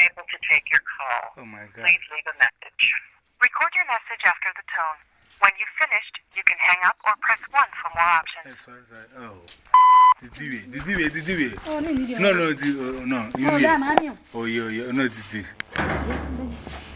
Unable call. Oh my God. Please leave a message. Record your message after the tone. When you've finished, you can hang up or press 1 for more options. Hey, sorry, sorry. Oh. Did oh, you, did you, did you, Oh, no, no, no, no, no, no, Oh, damn, I oh, yeah, yeah, no, did you.